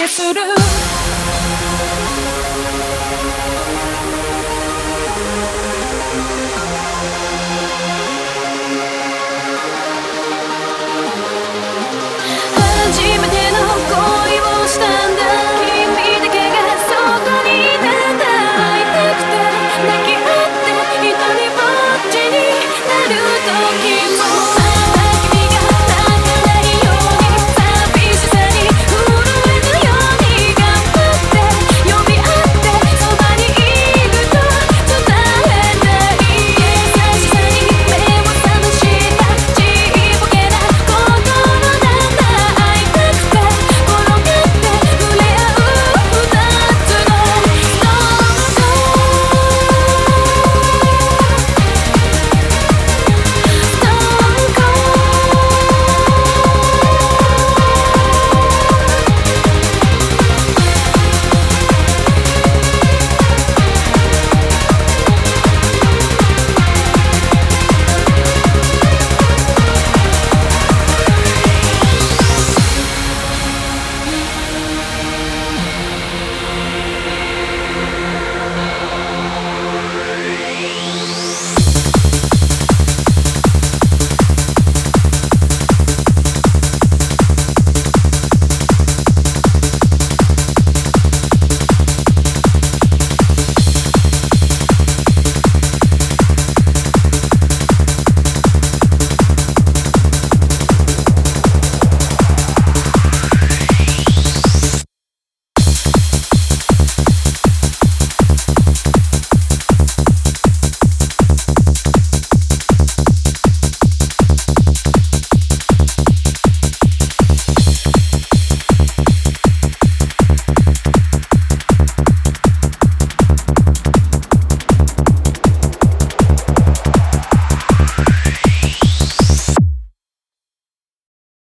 get to do.